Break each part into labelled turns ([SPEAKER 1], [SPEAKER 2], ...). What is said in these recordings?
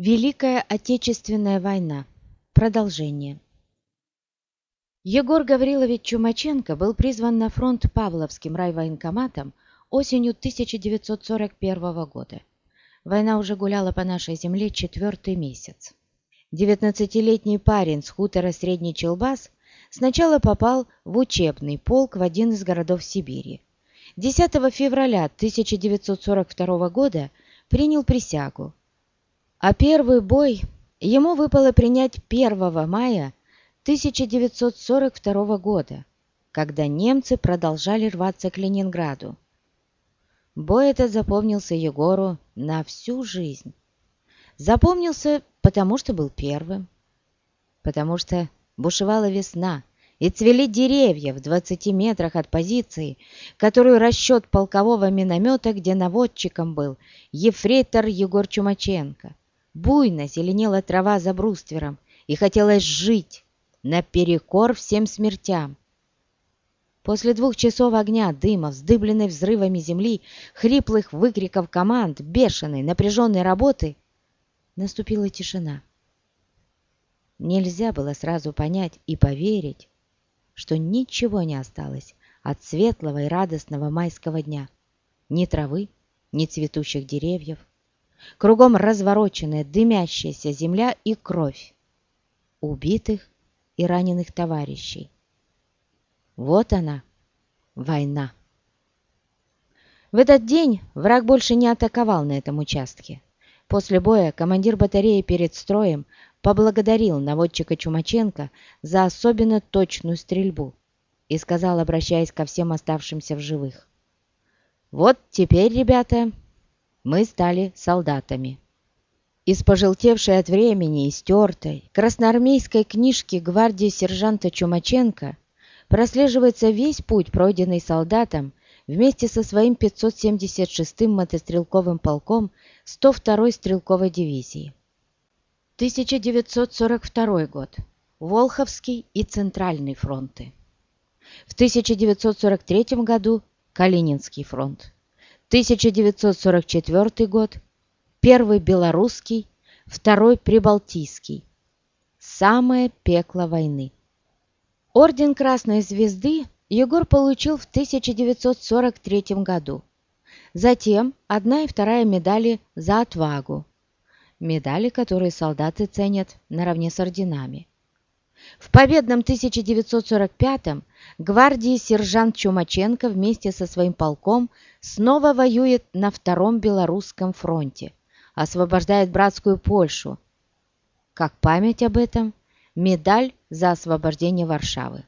[SPEAKER 1] Великая Отечественная война. Продолжение. Егор Гаврилович Чумаченко был призван на фронт Павловским райвоенкоматом осенью 1941 года. Война уже гуляла по нашей земле четвертый месяц. Девятнадцатилетний парень с хутора Средний Челбас сначала попал в учебный полк в один из городов Сибири. 10 февраля 1942 года принял присягу, а первый бой ему выпало принять 1 мая 1942 года, когда немцы продолжали рваться к Ленинграду. Бой этот запомнился Егору на всю жизнь. Запомнился, потому что был первым, потому что бушевала весна, и цвели деревья в 20 метрах от позиции, которую расчет полкового миномета, где наводчиком был ефрейтор Егор Чумаченко. Буйно зеленела трава за бруствером, и хотелось жить наперекор всем смертям. После двух часов огня, дыма, вздыбленной взрывами земли, хриплых выкриков команд, бешеной, напряженной работы, наступила тишина. Нельзя было сразу понять и поверить, что ничего не осталось от светлого и радостного майского дня. Ни травы, ни цветущих деревьев. Кругом развороченная, дымящаяся земля и кровь. Убитых и раненых товарищей. Вот она, война. В этот день враг больше не атаковал на этом участке. После боя командир батареи перед строем поблагодарил наводчика Чумаченко за особенно точную стрельбу и сказал, обращаясь ко всем оставшимся в живых. «Вот теперь, ребята, мы стали солдатами». Из пожелтевшей от времени и стертой красноармейской книжки гвардии сержанта Чумаченко прослеживается весь путь, пройденный солдатом вместе со своим 576-м мотострелковым полком 102-й стрелковой дивизии. 1942 год. Волховский и Центральный фронты. В 1943 году Калининский фронт. 1944 год. Первый Белорусский, второй Прибалтийский. Самое пекло войны. Орден Красной Звезды Егор получил в 1943 году. Затем одна и вторая медали за отвагу. Медали, которые солдаты ценят наравне с орденами. В победном 1945-м гвардии сержант Чумаченко вместе со своим полком снова воюет на Втором Белорусском фронте, освобождает братскую Польшу. Как память об этом, медаль за освобождение Варшавы.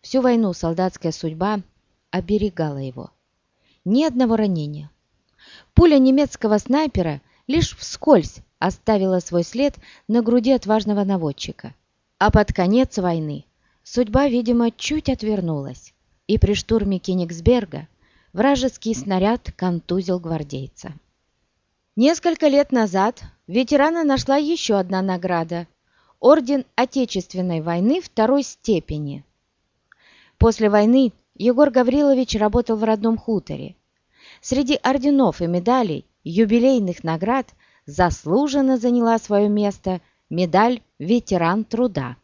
[SPEAKER 1] Всю войну солдатская судьба оберегала его. Ни одного ранения. Пуля немецкого снайпера лишь вскользь оставила свой след на груди отважного наводчика. А под конец войны судьба, видимо, чуть отвернулась, и при штурме Кенигсберга вражеский снаряд контузил гвардейца. Несколько лет назад ветерана нашла еще одна награда – Орден Отечественной войны второй степени – После войны Егор Гаврилович работал в родном хуторе. Среди орденов и медалей, юбилейных наград заслуженно заняла свое место медаль «Ветеран труда».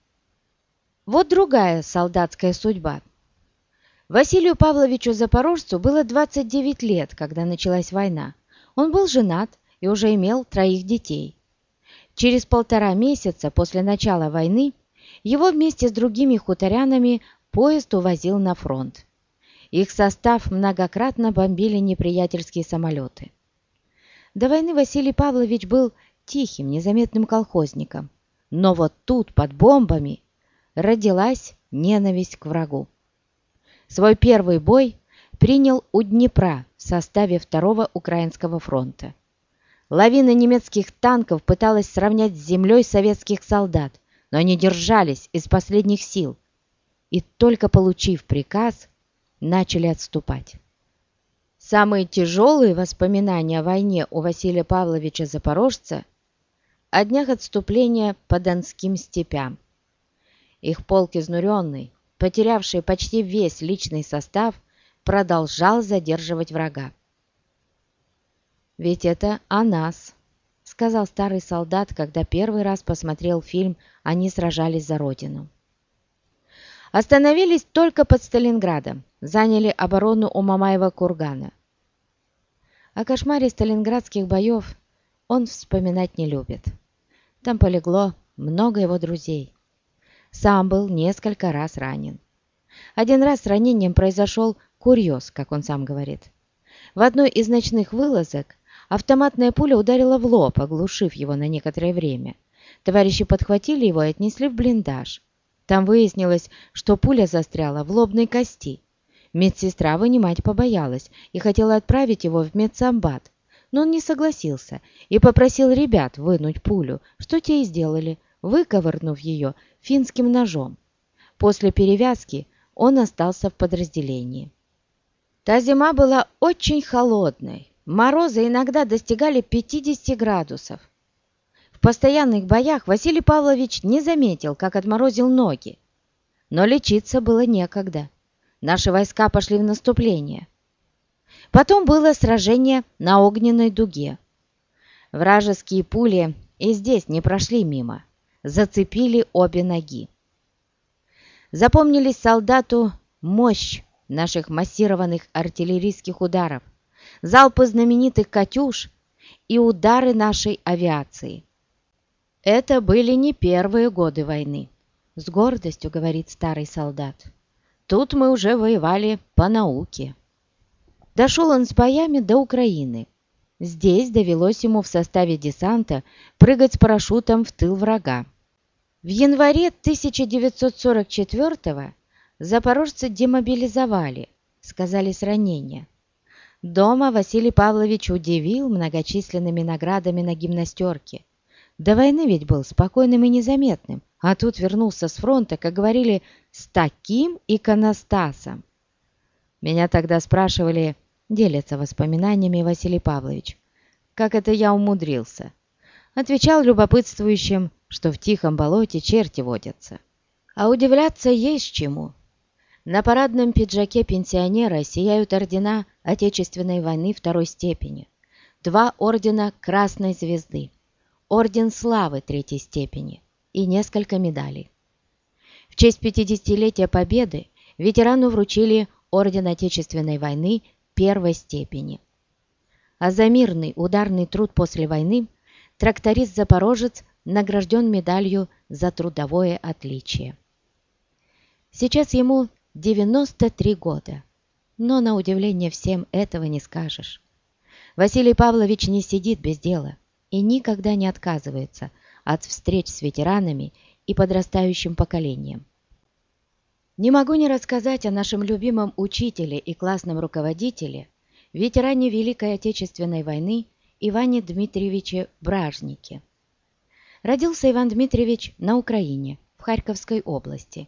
[SPEAKER 1] Вот другая солдатская судьба. Василию Павловичу Запорожцу было 29 лет, когда началась война. Он был женат и уже имел троих детей. Через полтора месяца после начала войны его вместе с другими хуторянами поезд увозил на фронт. Их состав многократно бомбили неприятельские самолеты. До войны Василий Павлович был тихим, незаметным колхозником. Но вот тут, под бомбами, родилась ненависть к врагу. Свой первый бой принял у Днепра в составе Второго Украинского фронта. Лавина немецких танков пыталась сравнять с землей советских солдат, но они держались из последних сил – и только получив приказ, начали отступать. Самые тяжелые воспоминания о войне у Василия Павловича Запорожца о днях отступления по Донским степям. Их полк изнуренный, потерявший почти весь личный состав, продолжал задерживать врага. Ведь это о нас, сказал старый солдат, когда первый раз посмотрел фильм «Они сражались за Родину». Остановились только под Сталинградом, заняли оборону у Мамаева кургана. О кошмаре сталинградских боев он вспоминать не любит. Там полегло много его друзей. Сам был несколько раз ранен. Один раз с ранением произошел курьез, как он сам говорит. В одной из ночных вылазок автоматная пуля ударила в лоб, оглушив его на некоторое время. Товарищи подхватили его и отнесли в блиндаж. Там выяснилось, что пуля застряла в лобной кости. Медсестра вынимать побоялась и хотела отправить его в медсамбат, но он не согласился и попросил ребят вынуть пулю, что те и сделали, выковырнув ее финским ножом. После перевязки он остался в подразделении. Та зима была очень холодной. Морозы иногда достигали 50 градусов. В постоянных боях Василий Павлович не заметил, как отморозил ноги. Но лечиться было некогда. Наши войска пошли в наступление. Потом было сражение на огненной дуге. Вражеские пули и здесь не прошли мимо. Зацепили обе ноги запомнились солдату мощь наших массированных артиллерийских ударов, залпы знаменитых «Катюш» и удары нашей авиации. Это были не первые годы войны, с гордостью говорит старый солдат. Тут мы уже воевали по науке. Дошел он с боями до Украины. Здесь довелось ему в составе десанта прыгать с парашютом в тыл врага. В январе 1944-го запорожцы демобилизовали, сказали с ранения. Дома Василий Павлович удивил многочисленными наградами на гимнастерке. До войны ведь был спокойным и незаметным, а тут вернулся с фронта, как говорили, с таким иконостасом. Меня тогда спрашивали, делятся воспоминаниями Василий Павлович, как это я умудрился. Отвечал любопытствующим, что в тихом болоте черти водятся. А удивляться есть чему. На парадном пиджаке пенсионера сияют ордена Отечественной войны второй степени, два ордена Красной Звезды, орден Славы третьей степени и несколько медалей. В честь 50-летия Победы ветерану вручили орден Отечественной войны первой степени. А за мирный ударный труд после войны тракторист-запорожец награжден медалью за трудовое отличие. Сейчас ему 93 года, но на удивление всем этого не скажешь. Василий Павлович не сидит без дела и никогда не отказывается от встреч с ветеранами и подрастающим поколением. Не могу не рассказать о нашем любимом учителе и классном руководителе, ветеране Великой Отечественной войны Иване Дмитриевиче Бражнике. Родился Иван Дмитриевич на Украине, в Харьковской области.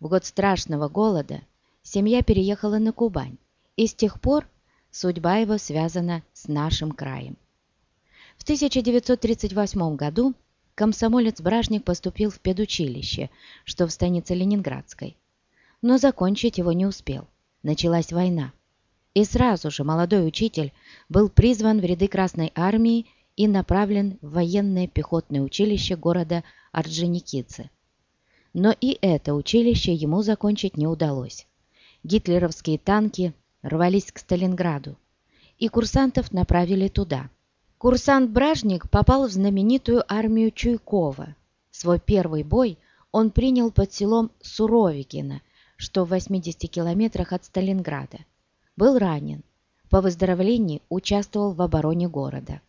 [SPEAKER 1] В год страшного голода семья переехала на Кубань, и с тех пор судьба его связана с нашим краем. В 1938 году комсомолец Бражник поступил в педучилище, что в станице Ленинградской. Но закончить его не успел. Началась война. И сразу же молодой учитель был призван в ряды Красной Армии и направлен в военное пехотное училище города Орджоникидзе. Но и это училище ему закончить не удалось. Гитлеровские танки рвались к Сталинграду, и курсантов направили туда. Курсант Бражник попал в знаменитую армию Чуйкова. Свой первый бой он принял под селом Суровикино, что в 80 километрах от Сталинграда был ранен. По выздоровлении участвовал в обороне города.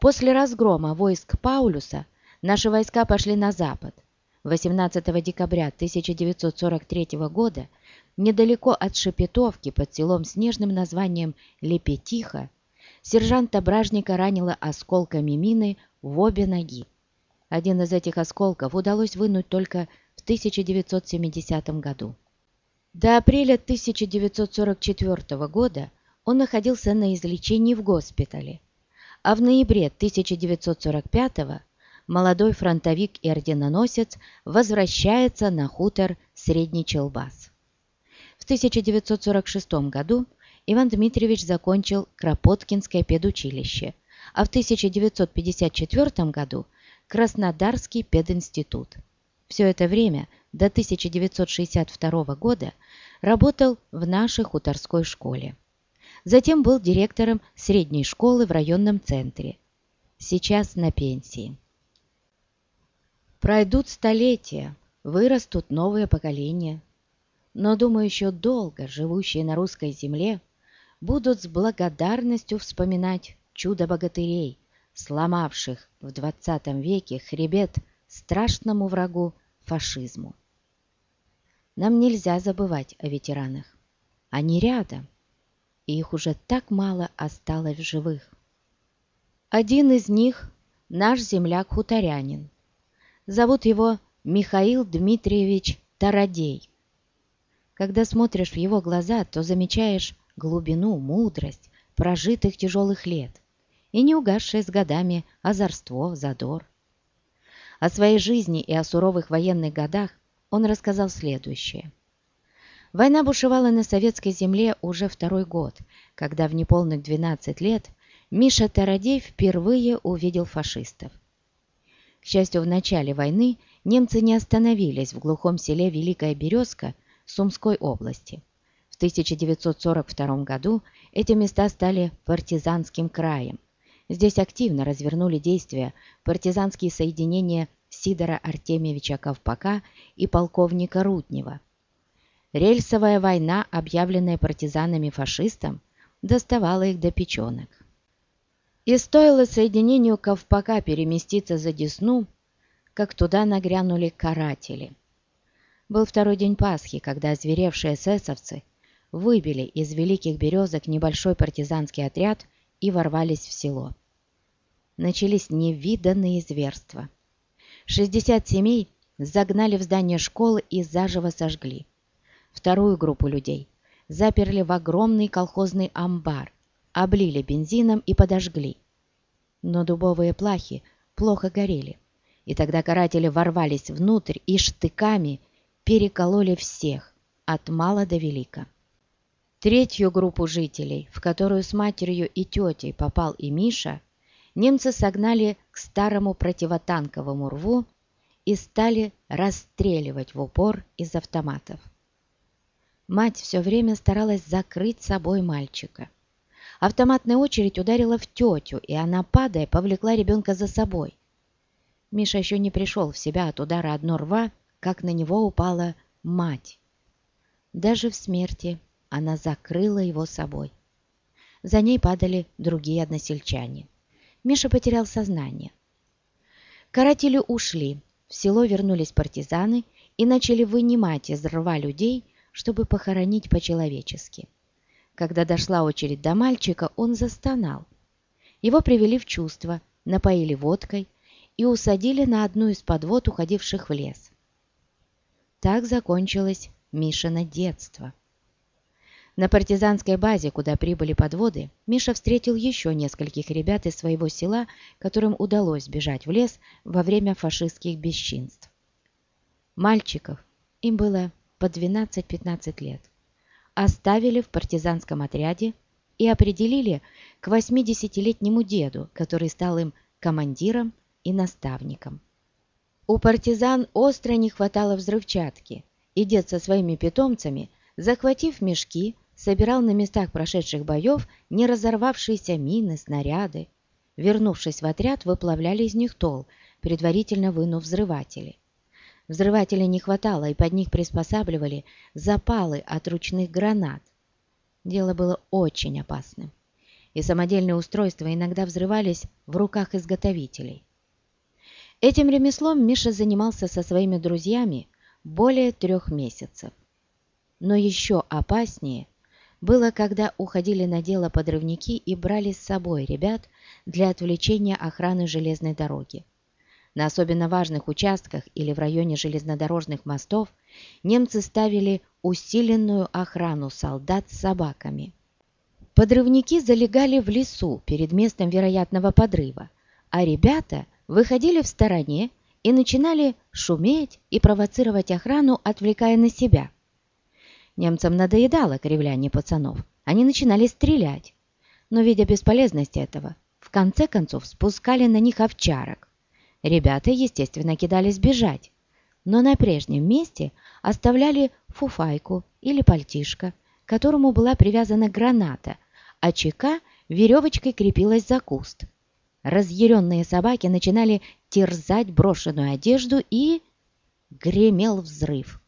[SPEAKER 1] После разгрома войск Паулюса наши войска пошли на запад. 18 декабря 1943 года недалеко от Шепетовки под селом с нежным названием Лепетиха сержанта Бражника ранило осколками мины в обе ноги. Один из этих осколков удалось вынуть только в 1970 году. До апреля 1944 года он находился на излечении в госпитале, а в ноябре 1945 молодой фронтовик и орденоносец возвращается на хутор Средний Челбас. В 1946 году Иван Дмитриевич закончил Кропоткинское педучилище, а в 1954 году Краснодарский пединститут. Все это время, до 1962 года, работал в нашей хуторской школе. Затем был директором средней школы в районном центре. Сейчас на пенсии. Пройдут столетия, вырастут новые поколения. Но, думаю, еще долго живущие на русской земле будут с благодарностью вспоминать чудо богатырей, сломавших в XX веке хребет страшному врагу фашизму. Нам нельзя забывать о ветеранах. Они рядом, и их уже так мало осталось в живых. Один из них – наш земляк-хуторянин. Зовут его Михаил Дмитриевич Тарадей. Когда смотришь в его глаза, то замечаешь глубину, мудрость прожитых тяжелых лет и не угасшее с годами озорство, задор. О своей жизни и о суровых военных годах он рассказал следующее. Война бушевала на советской земле уже второй год, когда в неполных 12 лет Миша Тарадей впервые увидел фашистов. К счастью, в начале войны немцы не остановились в глухом селе Великая Березка Сумской области. В 1942 году эти места стали партизанским краем. Здесь активно развернули действия партизанские соединения Сидора Артемьевича Ковпака и полковника Руднева. Рельсовая война, объявленная партизанами-фашистам, доставала их до печенок. И стоило соединению Ковпака переместиться за Десну, как туда нагрянули каратели. Был второй день Пасхи, когда озверевшие эсэсовцы выбили из великих березок небольшой партизанский отряд и ворвались в село. Начались невиданные зверства. 60 семей загнали в здание школы и заживо сожгли. Вторую группу людей заперли в огромный колхозный амбар, облили бензином и подожгли. Но дубовые плахи плохо горели, и тогда каратели ворвались внутрь и штыками перекололи всех, от мала до велика. Третью группу жителей, в которую с матерью и тетей попал и Миша, немцы согнали к старому противотанковому рву и стали расстреливать в упор из автоматов. Мать все время старалась закрыть собой мальчика. Автоматная очередь ударила в тетю, и она, падая, повлекла ребенка за собой. Миша еще не пришел в себя от удара одно рва, как на него упала мать. Даже в смерти она закрыла его собой. За ней падали другие односельчане. Миша потерял сознание. Каратели ушли, в село вернулись партизаны и начали вынимать из рва людей, чтобы похоронить по-человечески. Когда дошла очередь до мальчика, он застонал. Его привели в чувство, напоили водкой и усадили на одну из подвод, уходивших в лес. Так закончилось Мишина детство. На партизанской базе, куда прибыли подводы, Миша встретил еще нескольких ребят из своего села, которым удалось бежать в лес во время фашистских бесчинств. Мальчиков, им было по 12-15 лет, оставили в партизанском отряде и определили к 80-летнему деду, который стал им командиром и наставником. У партизан остро не хватало взрывчатки, и дед со своими питомцами, захватив мешки, собирал на местах прошедших боев не разорвавшиеся мины, снаряды. Вернувшись в отряд, выплавляли из них тол, предварительно вынув взрыватели. Взрывателей не хватало, и под них приспосабливали запалы от ручных гранат. Дело было очень опасным, и самодельные устройства иногда взрывались в руках изготовителей. Этим ремеслом Миша занимался со своими друзьями более трех месяцев. Но еще опаснее было, когда уходили на дело подрывники и брали с собой ребят для отвлечения охраны железной дороги. На особенно важных участках или в районе железнодорожных мостов немцы ставили усиленную охрану солдат с собаками. Подрывники залегали в лесу перед местом вероятного подрыва, а ребята выходили в стороне и начинали шуметь и провоцировать охрану, отвлекая на себя. Немцам надоедало кривляние пацанов, они начинали стрелять, но, видя бесполезность этого, в конце концов спускали на них овчарок. Ребята, естественно, кидались бежать, но на прежнем месте оставляли фуфайку или пальтишко, к которому была привязана граната, а чека веревочкой крепилась за куст. Разъяренные собаки начинали терзать брошенную одежду и... гремел взрыв.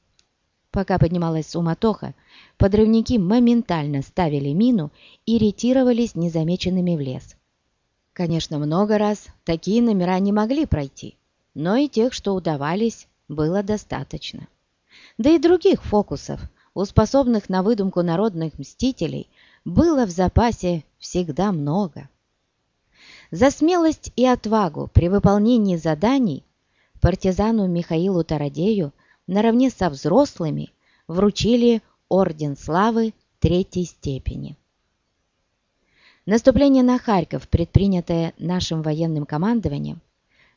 [SPEAKER 1] Пока поднималась суматоха, подрывники моментально ставили мину и ретировались незамеченными в лес. Конечно, много раз такие номера не могли пройти, но и тех, что удавались, было достаточно. Да и других фокусов, у способных на выдумку народных мстителей, было в запасе всегда много. За смелость и отвагу при выполнении заданий партизану Михаилу Тарадею наравне со взрослыми вручили Орден Славы Третьей степени. Наступление на Харьков, предпринятое нашим военным командованием,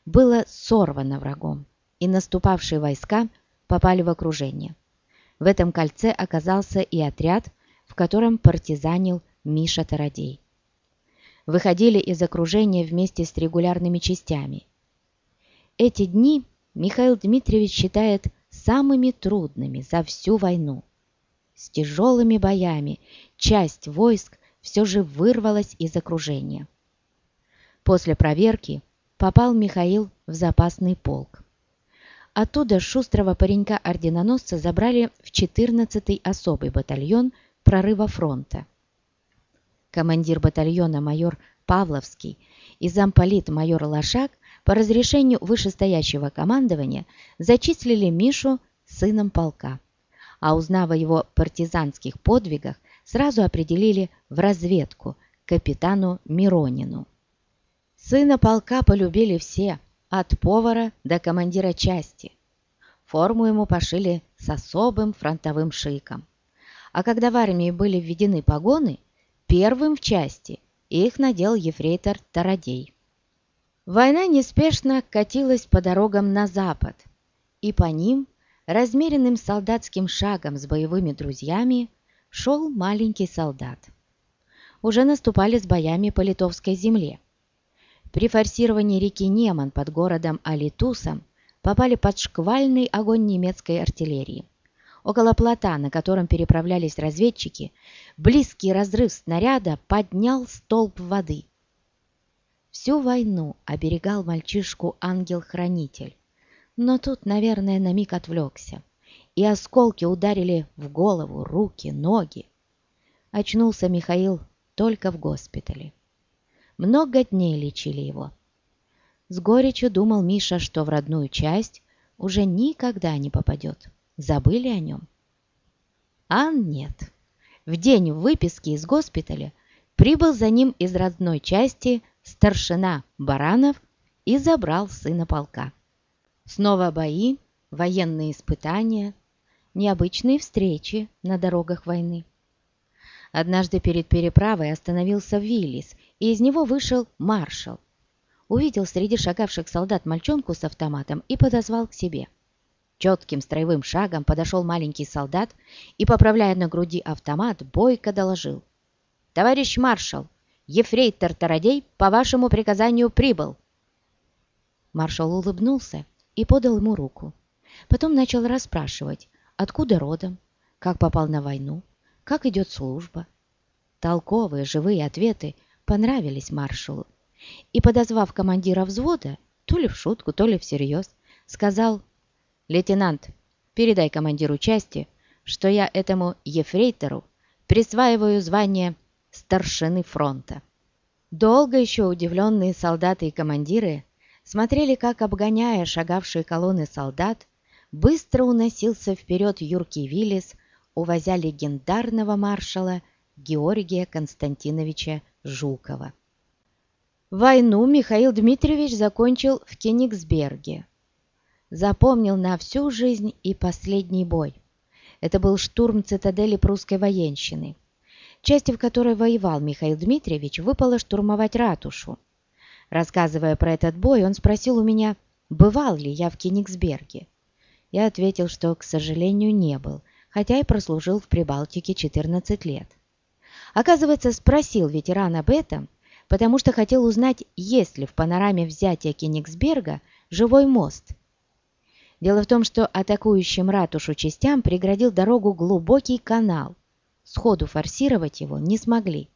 [SPEAKER 1] было сорвано врагом, и наступавшие войска попали в окружение. В этом кольце оказался и отряд, в котором партизанил Миша Тарадей. Выходили из окружения вместе с регулярными частями. Эти дни Михаил Дмитриевич считает самыми трудными за всю войну. С тяжелыми боями часть войск все же вырвалась из окружения. После проверки попал Михаил в запасный полк. Оттуда шустрого паренька-орденоносца забрали в 14-й особый батальон прорыва фронта. Командир батальона майор Павловский и замполит майор Лошак по разрешению вышестоящего командования зачислили Мишу сыном полка, а узнав о его партизанских подвигах, сразу определили в разведку капитану Миронину. Сына полка полюбили все, от повара до командира части. Форму ему пошили с особым фронтовым шиком. А когда в армии были введены погоны, первым в части их надел ефрейтор Тарадей. Война неспешно катилась по дорогам на запад, и по ним, размеренным солдатским шагом с боевыми друзьями, шел маленький солдат. Уже наступали с боями по литовской земле. При форсировании реки Неман под городом Алитусом попали под шквальный огонь немецкой артиллерии. Около плота, на котором переправлялись разведчики, близкий разрыв снаряда поднял столб воды. Всю войну оберегал мальчишку ангел-хранитель, но тут, наверное, на миг отвлекся и осколки ударили в голову, руки, ноги. Очнулся Михаил только в госпитале. Много дней лечили его. С горечью думал Миша, что в родную часть уже никогда не попадет. Забыли о нем? А нет. В день выписки из госпиталя прибыл за ним из родной части старшина Баранов и забрал сына полка. Снова бои, военные испытания, необычные встречи на дорогах войны. Однажды перед переправой остановился Виллис, и из него вышел маршал. Увидел среди шагавших солдат мальчонку с автоматом и подозвал к себе. Четким строевым шагом подошел маленький солдат и, поправляя на груди автомат, бойко доложил. «Товарищ маршал, ефрейтор Тарадей по вашему приказанию прибыл!» Маршал улыбнулся и подал ему руку. Потом начал расспрашивать, откуда родом, как попал на войну, как идет служба. Толковые, живые ответы понравились маршалу. И, подозвав командира взвода, то ли в шутку, то ли всерьез, сказал «Лейтенант, передай командиру части, что я этому ефрейтору присваиваю звание старшины фронта». Долго еще удивленные солдаты и командиры смотрели, как, обгоняя шагавшие колонны солдат, быстро уносился вперед юркий Виллис, увозя легендарного маршала Георгия Константиновича Жукова. Войну Михаил Дмитриевич закончил в Кенигсберге. Запомнил на всю жизнь и последний бой. Это был штурм цитадели прусской военщины. Части, в которой воевал Михаил Дмитриевич, выпало штурмовать ратушу. Рассказывая про этот бой, он спросил у меня, бывал ли я в Кенигсберге. Я ответил, что, к сожалению, не был, хотя и прослужил в Прибалтике 14 лет. Оказывается, спросил ветеран об этом, потому что хотел узнать, есть ли в панораме взятия Кенигсберга живой мост. Дело в том, что атакующим ратушу частям преградил дорогу глубокий канал. Сходу форсировать его не смогли.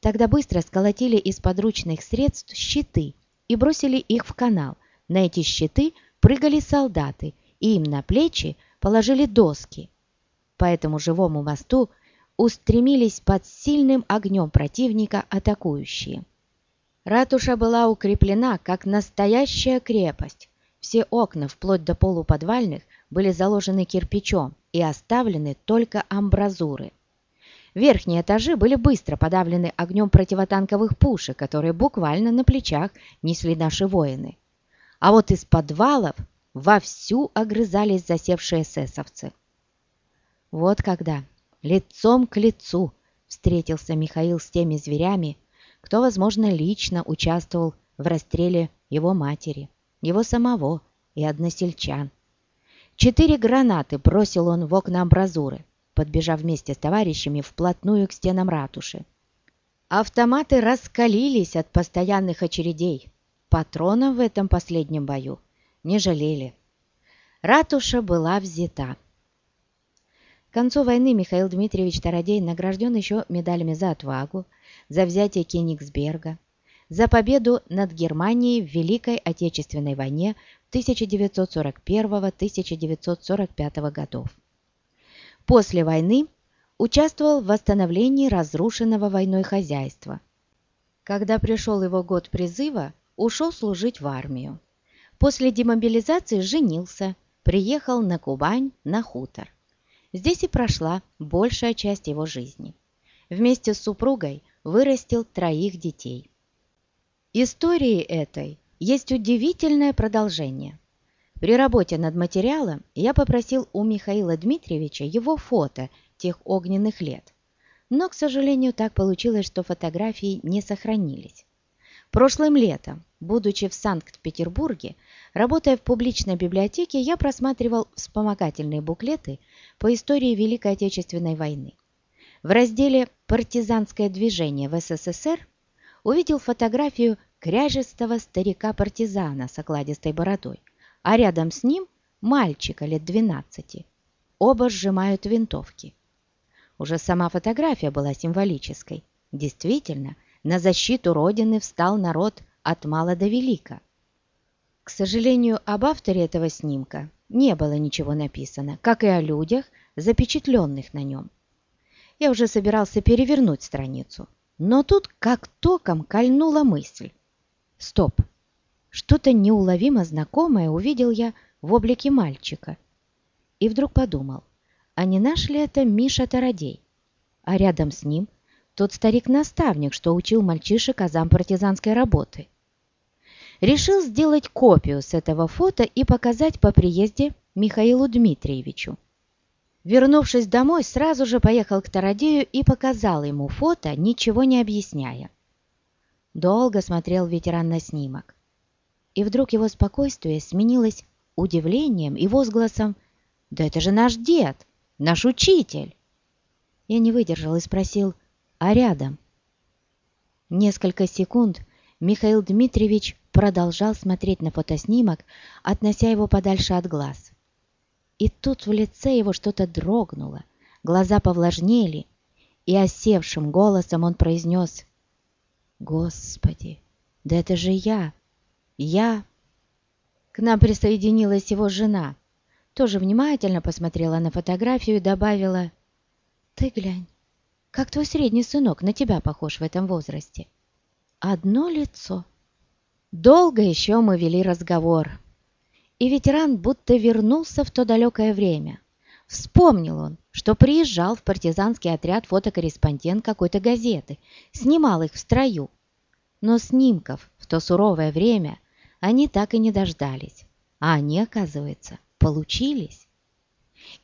[SPEAKER 1] Тогда быстро сколотили из подручных средств щиты и бросили их в канал. На эти щиты прыгали солдаты, и им на плечи положили доски. По этому живому мосту устремились под сильным огнем противника атакующие. Ратуша была укреплена, как настоящая крепость. Все окна, вплоть до полуподвальных, были заложены кирпичом и оставлены только амбразуры. Верхние этажи были быстро подавлены огнем противотанковых пушек, которые буквально на плечах несли наши воины. А вот из подвалов вовсю огрызались засевшие эсэсовцы. Вот когда лицом к лицу встретился Михаил с теми зверями, кто, возможно, лично участвовал в расстреле его матери, его самого и односельчан. Четыре гранаты бросил он в окна амбразуры, подбежав вместе с товарищами вплотную к стенам ратуши. Автоматы раскалились от постоянных очередей. Патронов в этом последнем бою не жалели. Ратуша была взята. К концу войны Михаил Дмитриевич Тарадей награжден еще медалями за отвагу, за взятие Кенигсберга, за победу над Германией в Великой Отечественной войне 1941-1945 годов. После войны участвовал в восстановлении разрушенного войной хозяйства. Когда пришел его год призыва, ушел служить в армию. После демобилизации женился, приехал на Кубань на хутор. Здесь и прошла большая часть его жизни. Вместе с супругой вырастил троих детей. Истории этой есть удивительное продолжение. При работе над материалом я попросил у Михаила Дмитриевича его фото тех огненных лет. Но, к сожалению, так получилось, что фотографии не сохранились. Прошлым летом, будучи в Санкт-Петербурге, работая в публичной библиотеке, я просматривал вспомогательные буклеты по истории Великой Отечественной войны. В разделе «Партизанское движение в СССР» увидел фотографию кряжестого старика-партизана с окладистой бородой, а рядом с ним мальчика лет 12. Оба сжимают винтовки. Уже сама фотография была символической. Действительно, на защиту Родины встал народ от мала до велика. К сожалению, об авторе этого снимка не было ничего написано, как и о людях, запечатленных на нем. Я уже собирался перевернуть страницу, но тут как током кольнула мысль. Стоп! Что-то неуловимо знакомое увидел я в облике мальчика. И вдруг подумал, а не наш ли это Миша Тарадей? А рядом с ним тот старик-наставник, что учил мальчишек азам партизанской работы. Решил сделать копию с этого фото и показать по приезде Михаилу Дмитриевичу. Вернувшись домой, сразу же поехал к Тарадею и показал ему фото, ничего не объясняя. Долго смотрел ветеран на снимок. И вдруг его спокойствие сменилось удивлением и возгласом «Да это же наш дед, наш учитель!» Я не выдержал и спросил а рядом. Несколько секунд Михаил Дмитриевич продолжал смотреть на фотоснимок, относя его подальше от глаз. И тут в лице его что-то дрогнуло, глаза повлажнели, и осевшим голосом он произнес «Господи, да это же я! Я!» К нам присоединилась его жена, тоже внимательно посмотрела на фотографию и добавила «Ты глянь, как твой средний сынок на тебя похож в этом возрасте. Одно лицо. Долго еще мы вели разговор. И ветеран будто вернулся в то далекое время. Вспомнил он, что приезжал в партизанский отряд фотокорреспондент какой-то газеты, снимал их в строю. Но снимков в то суровое время они так и не дождались. А они, оказывается, получились.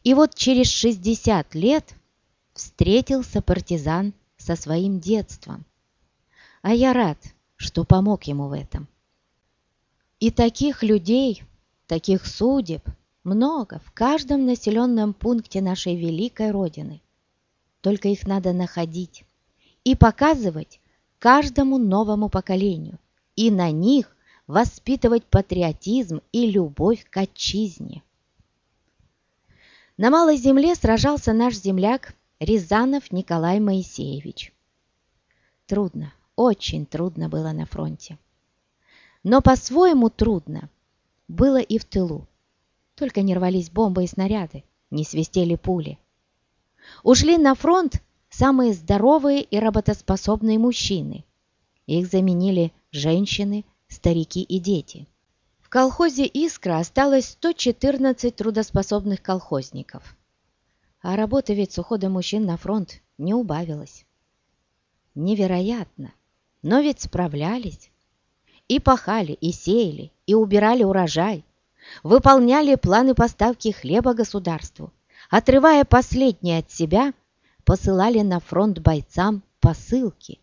[SPEAKER 1] И вот через 60 лет встретился партизан со своим детством. А я рад, что помог ему в этом. И таких людей, таких судеб много в каждом населенном пункте нашей великой Родины. Только их надо находить и показывать каждому новому поколению и на них воспитывать патриотизм и любовь к отчизне. На Малой Земле сражался наш земляк Рязанов Николай Моисеевич. Трудно, очень трудно было на фронте. Но по-своему трудно было и в тылу. Только не рвались бомбы и снаряды, не свистели пули. Ушли на фронт самые здоровые и работоспособные мужчины. Их заменили женщины, старики и дети. В колхозе «Искра» осталось 114 трудоспособных колхозников. А работа ведь с уходом мужчин на фронт не убавилась. Невероятно, но ведь справлялись. И пахали, и сеяли, и убирали урожай, выполняли планы поставки хлеба государству, отрывая последнее от себя, посылали на фронт бойцам посылки.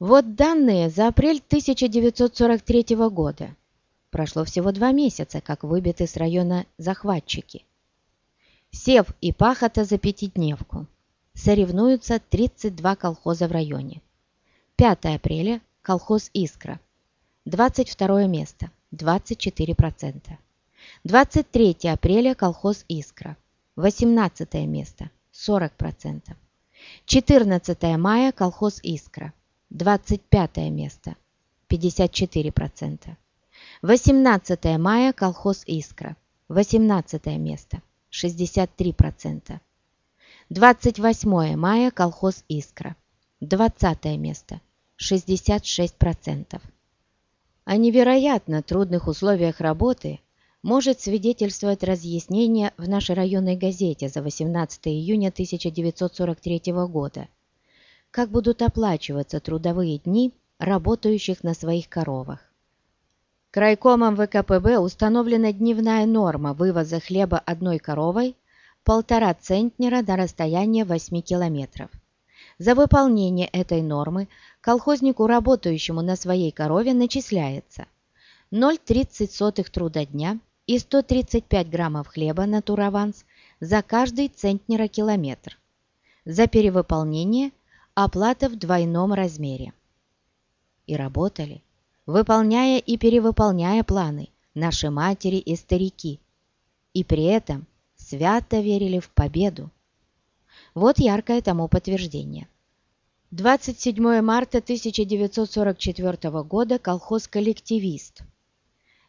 [SPEAKER 1] Вот данные за апрель 1943 года. Прошло всего два месяца, как выбиты с района захватчики. Сев и пахота за пятидневку. Соревнуются 32 колхоза в районе. 5 апреля – колхоз «Искра». 22 место – 24%. 23 апреля – колхоз «Искра». 18 место – 40%. 14 мая – колхоз «Искра». 25 место – 54%. 18 мая – колхоз «Искра». 18 место – 63%. 28 мая – колхоз «Искра». 20 место – 66%. О невероятно трудных условиях работы может свидетельствовать разъяснение в нашей районной газете за 18 июня 1943 года – как будут оплачиваться трудовые дни работающих на своих коровах. Крайкомом ВКПБ установлена дневная норма вывоза хлеба одной коровой полтора центнера на расстояние 8 километров. За выполнение этой нормы колхознику, работающему на своей корове, начисляется 0,30 труда дня и 135 граммов хлеба на тураванс за каждый центнера километр. За перевыполнение оплата в двойном размере. И работали, выполняя и перевыполняя планы наши матери и старики, и при этом свято верили в победу. Вот яркое тому подтверждение. 27 марта 1944 года колхоз «Коллективист».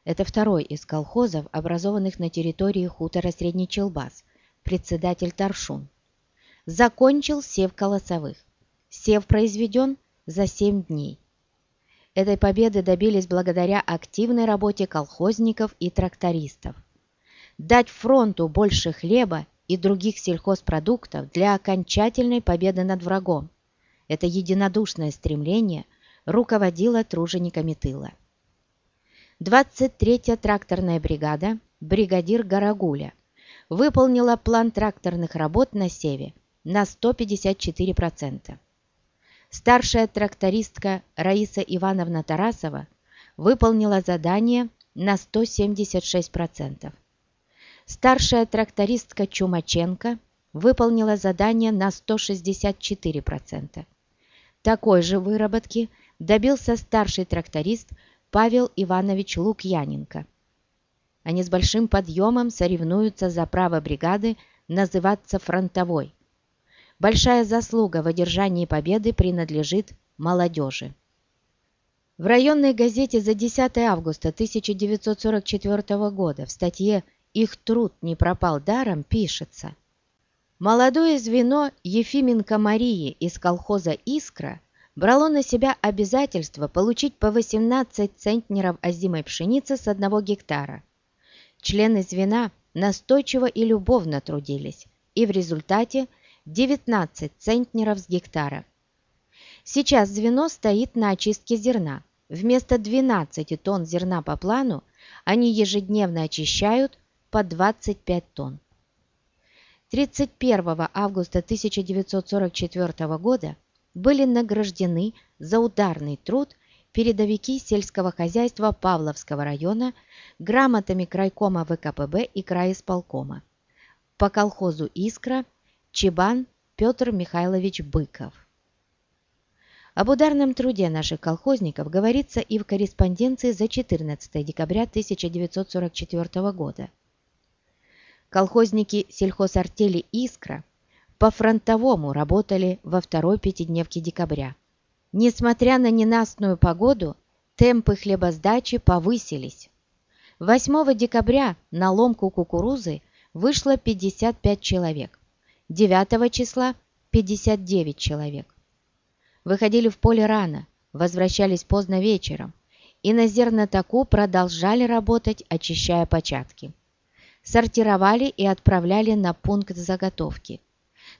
[SPEAKER 1] Это второй из колхозов, образованных на территории хутора Средний Челбас, председатель Таршун. Закончил сев колосовых. Сев произведен за 7 дней. Этой победы добились благодаря активной работе колхозников и трактористов. Дать фронту больше хлеба и других сельхозпродуктов для окончательной победы над врагом. Это единодушное стремление руководило тружениками тыла. 23-я тракторная бригада, бригадир Гарагуля, выполнила план тракторных работ на Севе на 154% старшая трактористка Раиса Ивановна Тарасова выполнила задание на 176%. Старшая трактористка Чумаченко выполнила задание на 164%. Такой же выработки добился старший тракторист Павел Иванович Лукьяненко. Они с большим подъемом соревнуются за право бригады называться фронтовой – Большая заслуга в одержании победы принадлежит молодежи. В районной газете за 10 августа 1944 года в статье «Их труд не пропал даром» пишется Молодое звено Ефименко Марии из колхоза «Искра» брало на себя обязательство получить по 18 центнеров озимой пшеницы с одного гектара. Члены звена настойчиво и любовно трудились, и в результате – 19 центнеров с гектара. Сейчас звено стоит на очистке зерна. Вместо 12 тонн зерна по плану они ежедневно очищают по 25 тонн. 31 августа 1944 года были награждены за ударный труд передовики сельского хозяйства Павловского района грамотами крайкома ВКПБ и краисполкома. По колхозу «Искра» Чебан Петр Михайлович Быков. Об ударном труде наших колхозников говорится и в корреспонденции за 14 декабря 1944 года. Колхозники сельхозартели «Искра» по-фронтовому работали во второй пятидневке декабря. Несмотря на ненастную погоду, темпы хлебосдачи повысились. 8 декабря на ломку кукурузы вышло 55 человек, 9 числа 59 человек. Выходили в поле рано, возвращались поздно вечером, и на зернотаку продолжали работать, очищая початки. Сортировали и отправляли на пункт заготовки.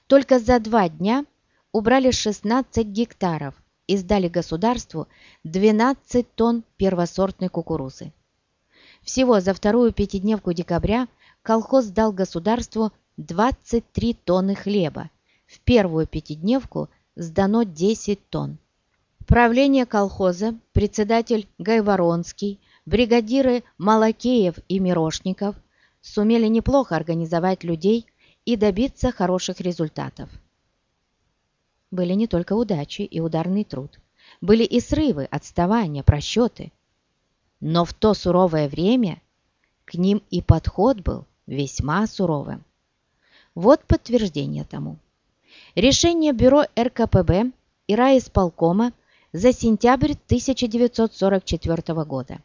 [SPEAKER 1] Только за два дня убрали 16 гектаров и сдали государству 12 тонн первосортной кукурузы. Всего за вторую пятидневку декабря колхоз дал государству 23 тонны хлеба, в первую пятидневку сдано 10 тонн. Правление колхоза, председатель Гайворонский, бригадиры Малакеев и Мирошников сумели неплохо организовать людей и добиться хороших результатов. Были не только удачи и ударный труд. Были и срывы, отставания, просчеты. Но в то суровое время к ним и подход был весьма суровым. Вот подтверждение тому. Решение Бюро РКПБ и райисполкома за сентябрь 1944 года.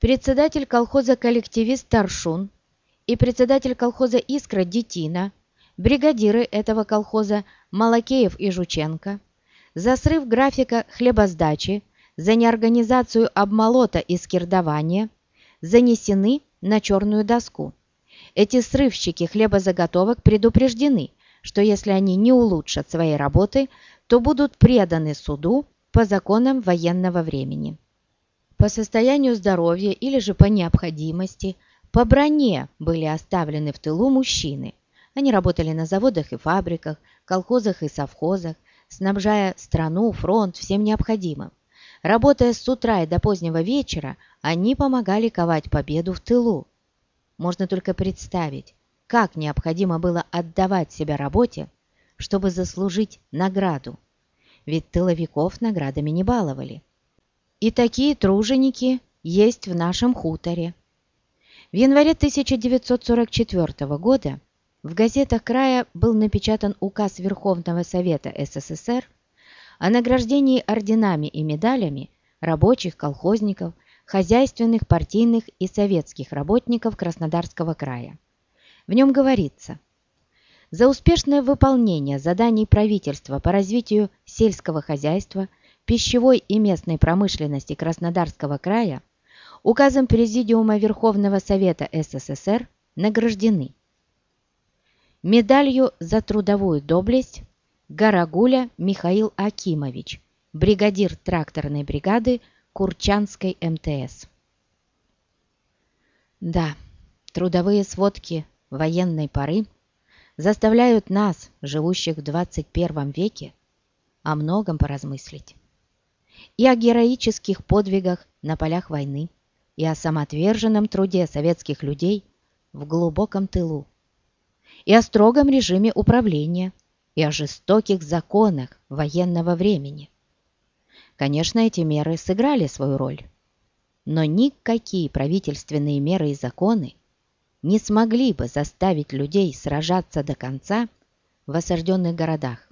[SPEAKER 1] Председатель колхоза «Коллективист» Таршун и председатель колхоза «Искра» Детина – бригадиры этого колхоза Малакеев и Жученко, за срыв графика хлебосдачи, за неорганизацию обмолота и скирдования занесены на черную доску. Эти срывщики хлебозаготовок предупреждены, что если они не улучшат своей работы, то будут преданы суду по законам военного времени. По состоянию здоровья или же по необходимости по броне были оставлены в тылу мужчины – они работали на заводах и фабриках, колхозах и совхозах, снабжая страну, фронт всем необходимым. Работая с утра и до позднего вечера, они помогали ковать победу в тылу. Можно только представить, как необходимо было отдавать себя работе, чтобы заслужить награду. Ведь тыловиков наградами не баловали. И такие труженики есть в нашем хуторе. В январе 1944 года в газетах края был напечатан указ Верховного Совета СССР о награждении орденами и медалями рабочих, колхозников, хозяйственных, партийных и советских работников Краснодарского края. В нем говорится «За успешное выполнение заданий правительства по развитию сельского хозяйства, пищевой и местной промышленности Краснодарского края указом Президиума Верховного Совета СССР награждены Медалью за трудовую доблесть Гарагуля Михаил Акимович, бригадир тракторной бригады Курчанской МТС. Да, трудовые сводки военной поры заставляют нас, живущих в 21 веке, о многом поразмыслить. И о героических подвигах на полях войны, и о самоотверженном труде советских людей в глубоком тылу, и о строгом режиме управления, и о жестоких законах военного времени. Конечно, эти меры сыграли свою роль, но никакие правительственные меры и законы не смогли бы заставить людей сражаться до конца в осажденных городах,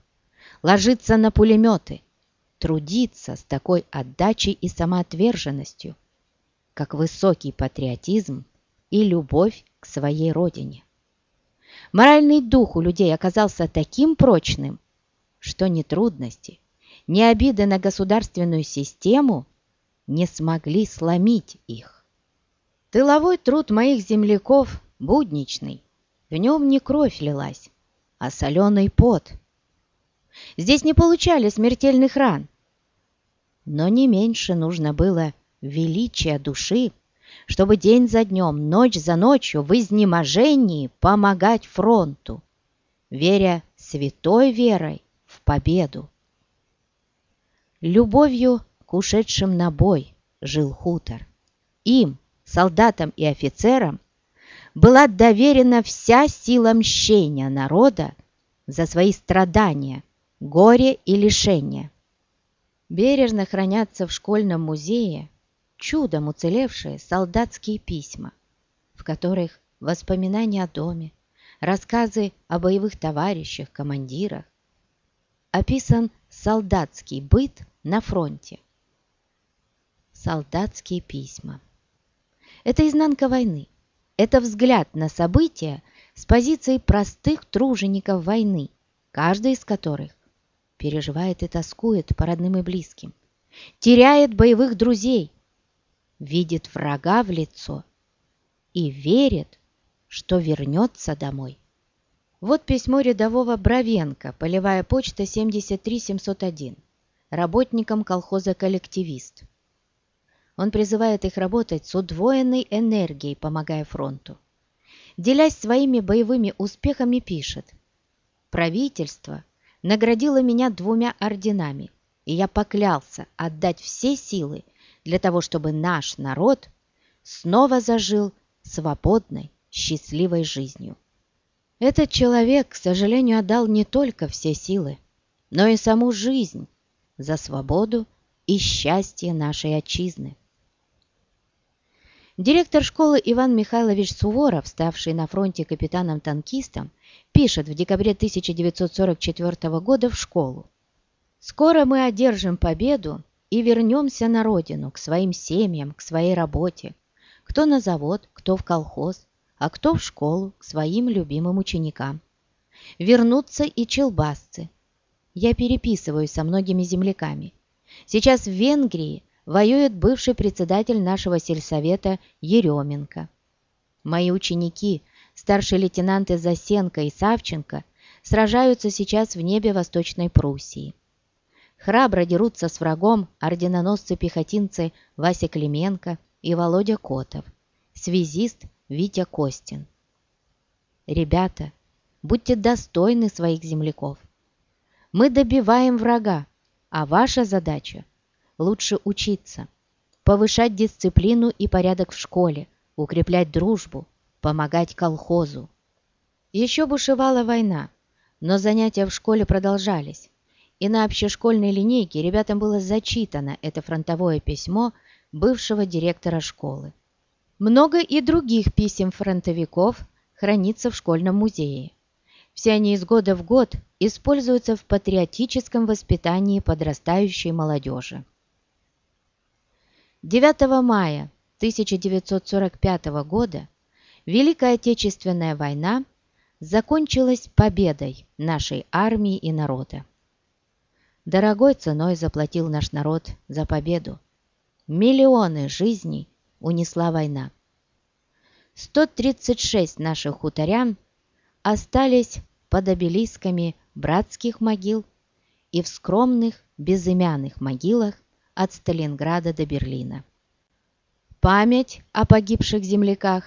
[SPEAKER 1] ложиться на пулеметы, трудиться с такой отдачей и самоотверженностью, как высокий патриотизм и любовь к своей родине. Моральный дух у людей оказался таким прочным, что ни трудности, ни обиды на государственную систему не смогли сломить их. Тыловой труд моих земляков будничный, в нем не кровь лилась, а соленый пот. Здесь не получали смертельных ран, но не меньше нужно было величия души чтобы день за днем, ночь за ночью в изнеможении помогать фронту, веря святой верой в победу. Любовью к ушедшим на бой жил хутор. Им, солдатам и офицерам, была доверена вся сила мщения народа за свои страдания, горе и лишения. Бережно хранятся в школьном музее чудом уцелевшие солдатские письма, в которых воспоминания о доме, рассказы о боевых товарищах, командирах, описан солдатский быт на фронте. Солдатские письма. Это изнанка войны. Это взгляд на события с позиции простых тружеников войны, каждый из которых переживает и тоскует по родным и близким, теряет боевых друзей, видит врага в лицо и верит, что вернется домой. Вот письмо рядового Бровенко, полевая почта 73701, работникам колхоза «Коллективист». Он призывает их работать с удвоенной энергией, помогая фронту. Делясь своими боевыми успехами, пишет «Правительство наградило меня двумя орденами, и я поклялся отдать все силы для того, чтобы наш народ снова зажил свободной, счастливой жизнью». Этот человек, к сожалению, отдал не только все силы, но и саму жизнь за свободу и счастье нашей отчизны. Директор школы Иван Михайлович Суворов, ставший на фронте капитаном-танкистом, пишет в декабре 1944 года в школу. «Скоро мы одержим победу и вернемся на родину, к своим семьям, к своей работе. Кто на завод, кто в колхоз, а кто в школу, к своим любимым ученикам. Вернутся и челбасцы. Я переписываюсь со многими земляками. Сейчас в Венгрии воюет бывший председатель нашего сельсовета Еременко. Мои ученики, старшие лейтенанты Засенко и Савченко, сражаются сейчас в небе Восточной Пруссии. Храбро дерутся с врагом орденоносцы-пехотинцы Вася Клименко и Володя Котов, связист Витя Костин. Ребята, будьте достойны своих земляков. Мы добиваем врага, а ваша задача лучше учиться, повышать дисциплину и порядок в школе, укреплять дружбу, помогать колхозу. Еще бушевала война, но занятия в школе продолжались, и на общешкольной линейке ребятам было зачитано это фронтовое письмо бывшего директора школы. Много и других писем фронтовиков хранится в школьном музее. Все они из года в год используются в патриотическом воспитании подрастающей молодежи. 9 мая 1945 года Великая Отечественная война закончилась победой нашей армии и народа. Дорогой ценой заплатил наш народ за победу. Миллионы жизней унесла война. 136 наших хуторян остались под обелисками братских могил и в скромных безымянных могилах от Сталинграда до Берлина. Память о погибших земляках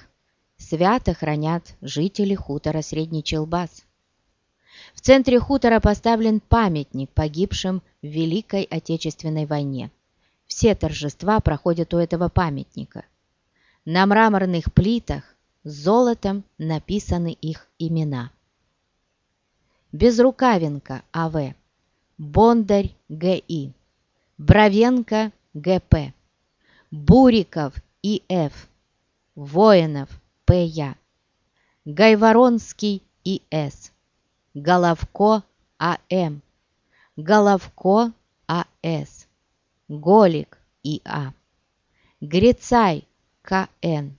[SPEAKER 1] свято хранят жители хутора Средний Челбас. В центре хутора поставлен памятник погибшим в Великой Отечественной войне. Все торжества проходят у этого памятника. На мраморных плитах золотом написаны их имена. Безрукавенко А.В. Бондарь Г.И. Бровенко Г.П., Буриков И.Ф., Воинов П.Я., Гайворонский И.С., Головко А.М., Головко А.С., Голик И.А., Грицай К.Н.,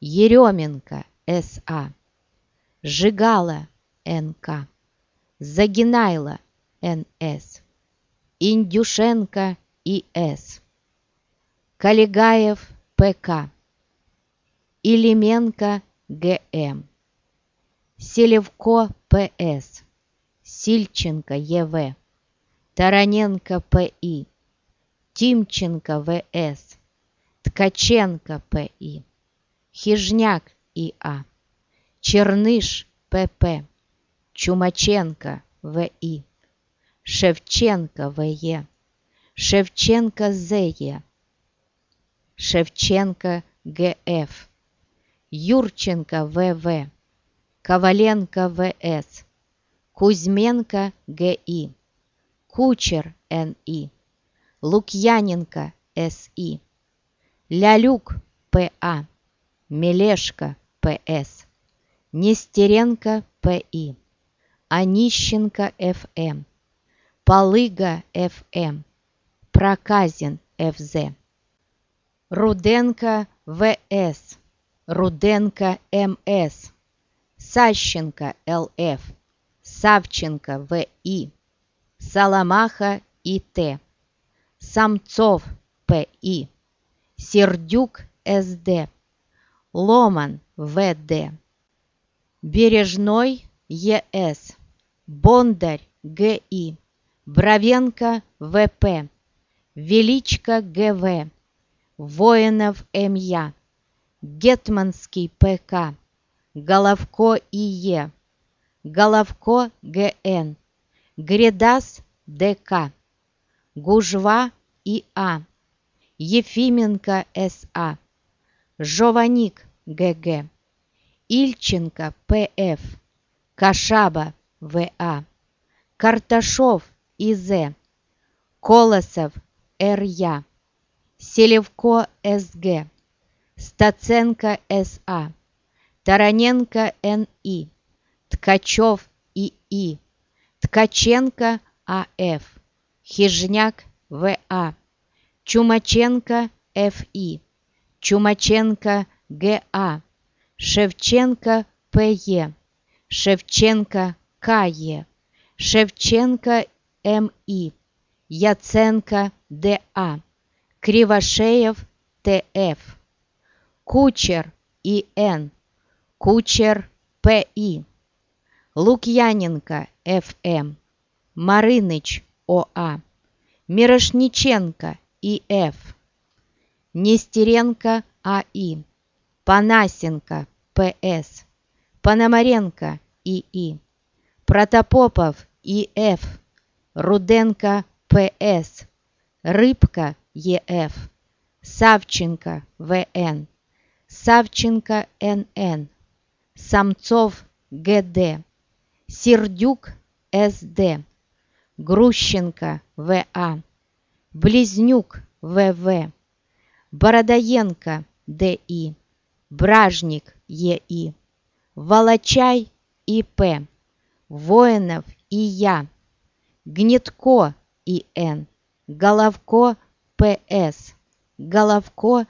[SPEAKER 1] Еременко С.А., Жигала Н.К., Загинайло Н.С., Индюшенко И.С., Калигаев П.К., Илименко Г.М., Селевко П.С., Сильченко Е.В., Тараненко П.И., Тимченко В.С., Ткаченко П.И., Хижняк И.А., Черныш П.П., Чумаченко В.И., Шевченко В.Е., Шевченко З.Е., Шевченко Г.Ф., Юрченко В.В., Коваленко В.С., Кузьменко Г.И., Кучер Н.И., Лукьяненко С.И., Лялюк П.А., Мелешко П.С., Нестеренко П.И., Онищенко Ф.М., Полыга Ф.М., Проказин Ф.З., Руденко В.С., Руденко М.С., Сащенко Л.Ф., Савченко В.И., Соломаха И.Т., Самцов П.И., Сердюк С.Д., Ломан В.Д., Бережной Е.С., Бондарь Г.И., Бровенко В.П., Величко Г.В., Воинов М.Я., Гетманский П.К., Головко И.Е., Головко Г.Н., Гредас Д.К., Гужва И.А., Ефименко С.А., Жованик Г.Г., Ильченко П.Ф., Кашаба В.А., Карташов И.З., Колосов Р.Я., Селевко С.Г., Стаценко С.А., Тараненко Н.И., Ткачев И.И., Ткаченко А.Ф., Хижняк В.А., Чумаченко Ф.И., Чумаченко Г.А., Шевченко П.Е., Шевченко К.Е., Шевченко М.И., Яценко Д.А., Кривошеев Т.Ф., Кучер И.Н., Кучер П.И., Лукьяненко Ф.М., Марыныч О.А., Мирошниченко И.Ф., Нестеренко А.И., Панасенко П.С., Пономаренко И.И., Протопопов И.Ф., Руденко П.С., Рыбка Е.Ф., Савченко В.Н., Савченко Н.Н., Самцов Г.Д., Сердюк С.Д., Грущенко В.А., Близнюк В.В., Бородоенко Д.И., Бражник Е.И., Волочай И.П., Воинов И.Я., Гнетко И.Н., Головко П.С., Головко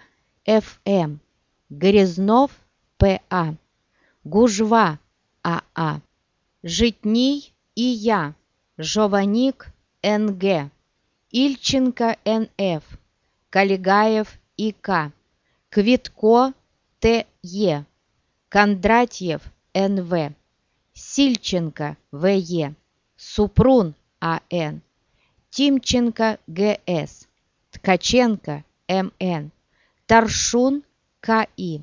[SPEAKER 1] Ф.М., Грязнов П.А., Гужва А.А., Житний И Я, Жованик Н.Г., Ильченко Н.Ф., Калигаев И.К., Квитко Т.Е., Кондратьев Н.В., Сильченко В.Е., Супрун А.Н., Тимченко Г.С., Ткаченко М.Н., Таршун К.И.,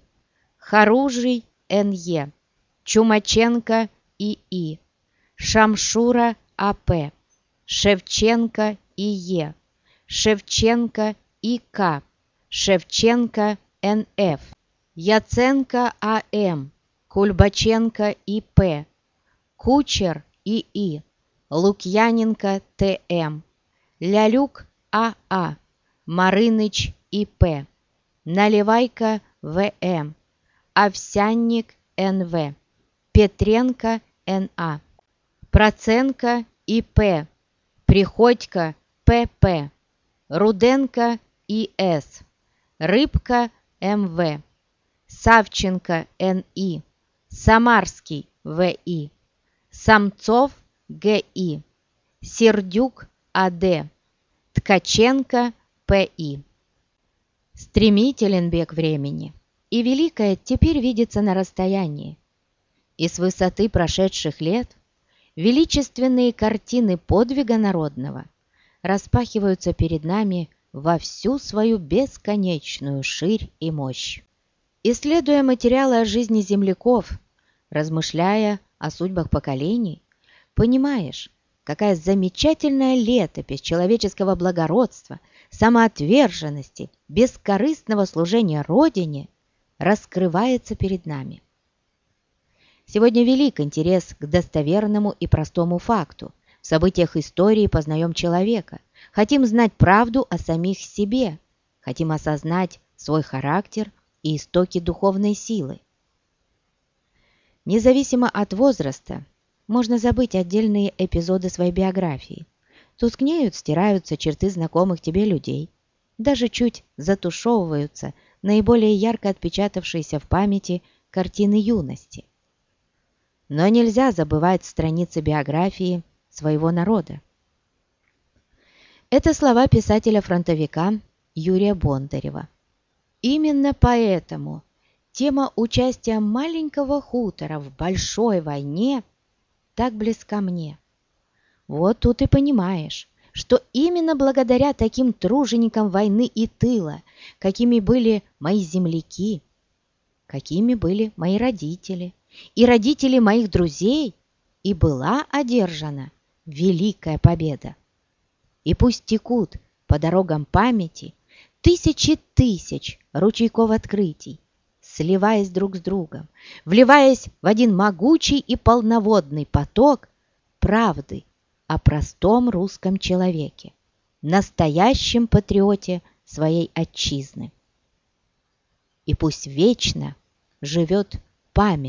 [SPEAKER 1] Харужий Н.Е., Чумаченко И.И., Шамшура А.П., Шевченко И.Е., Шевченко И.К., Шевченко Н.Ф., Яценко А.М., Кульбаченко И.П., Кучер И.И., Лукьяненко Т.М., Лялюк А.А., Марыныч И.П., Наливайка В.М., Овсянник Н.В., Петренко Н.А., Проценко И.П., Приходько П.П., Руденко И.С., Рыбка М.В., Савченко Н.И., Самарский В.И., Самцов Г.И., Сердюк А.Д., Ткаченко П.И. Стремителен бег времени, и великое теперь видится на расстоянии. И с высоты прошедших лет величественные картины подвига народного распахиваются перед нами во всю свою бесконечную ширь и мощь. Исследуя материалы о жизни земляков, размышляя о судьбах поколений, понимаешь, какая замечательная летопись человеческого благородства, самоотверженности, бескорыстного служения Родине раскрывается перед нами. Сегодня велик интерес к достоверному и простому факту. В событиях истории познаем человека, хотим знать правду о самих себе, хотим осознать свой характер и истоки духовной силы. Независимо от возраста, можно забыть отдельные эпизоды своей биографии. Тускнеют, стираются черты знакомых тебе людей. Даже чуть затушевываются наиболее ярко отпечатавшиеся в памяти картины юности. Но нельзя забывать страницы биографии своего народа. Это слова писателя-фронтовика Юрия Бондарева. Именно поэтому тема участия маленького хутора в большой войне так близка мне. Вот тут и понимаешь, что именно благодаря таким труженикам войны и тыла, какими были мои земляки, какими были мои родители и родители моих друзей, и была одержана великая победа. И пусть текут по дорогам памяти тысячи тысяч ручейков открытий, сливаясь друг с другом, вливаясь в один могучий и полноводный поток правды о простом русском человеке, настоящем патриоте своей отчизны. И пусть вечно живет память